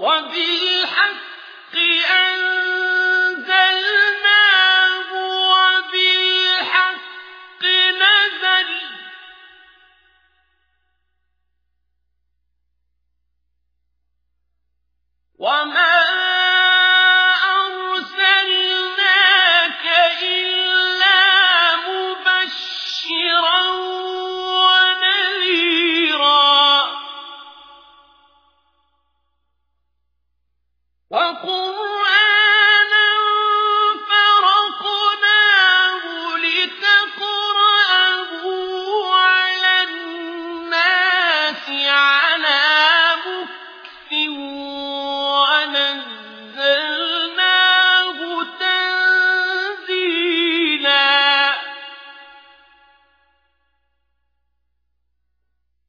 وبالحق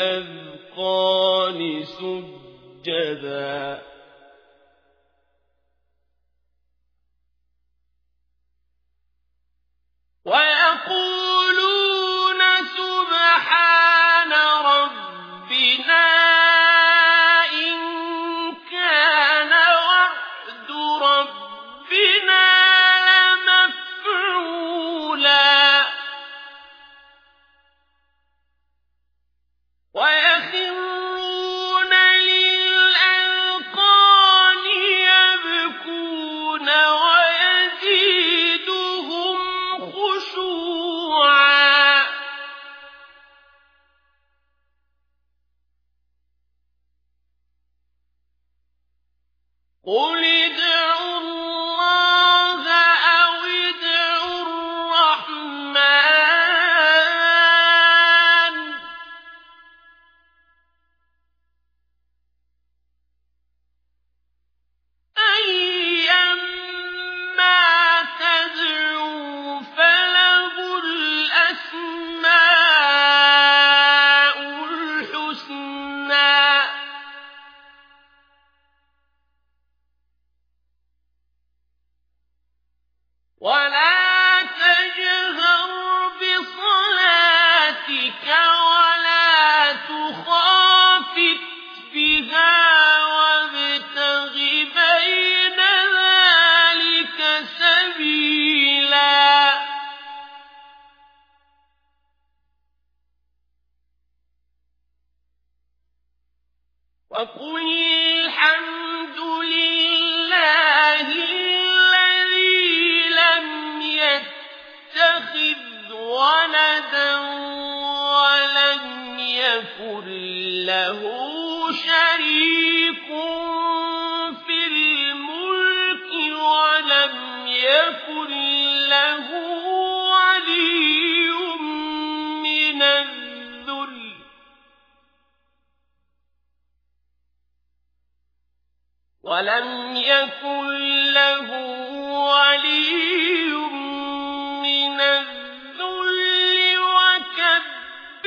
للأذقان سجدا قل وقل الحمد لله الذي لم يتخذ ولدا ولم يكن له شريك ولم يكن له ولي من الذل وكبره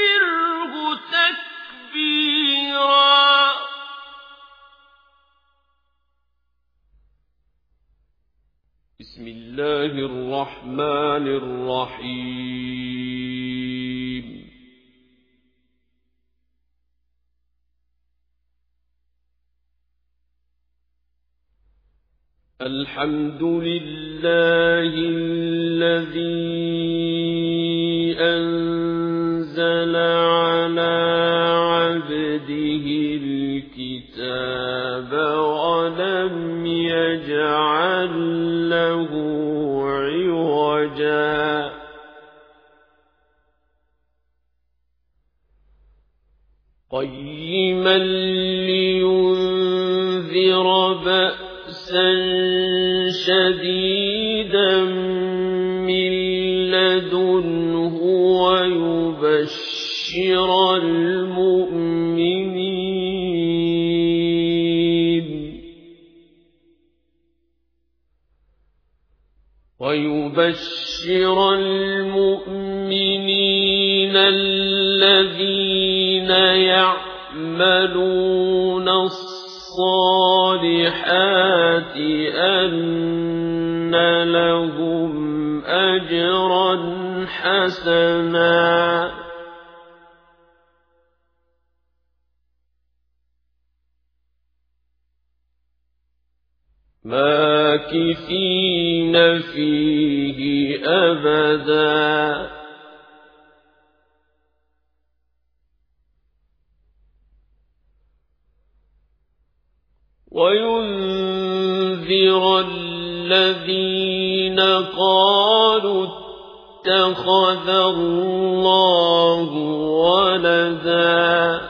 تكبيرا بسم الله الرحمن الرحيم الحمد لله الذي أنزل على عبده الكتاب ولم يجعل له عوجا. قيما لينذر بأسا شديدا من لدنه ويبشر المؤمنين. ويبشر المؤمنين الذين يعملون الصالحات أن لهم أجرا حسنا ماكثين فيه أبدا وينذر الذين قالوا اتخذ الله ولدا.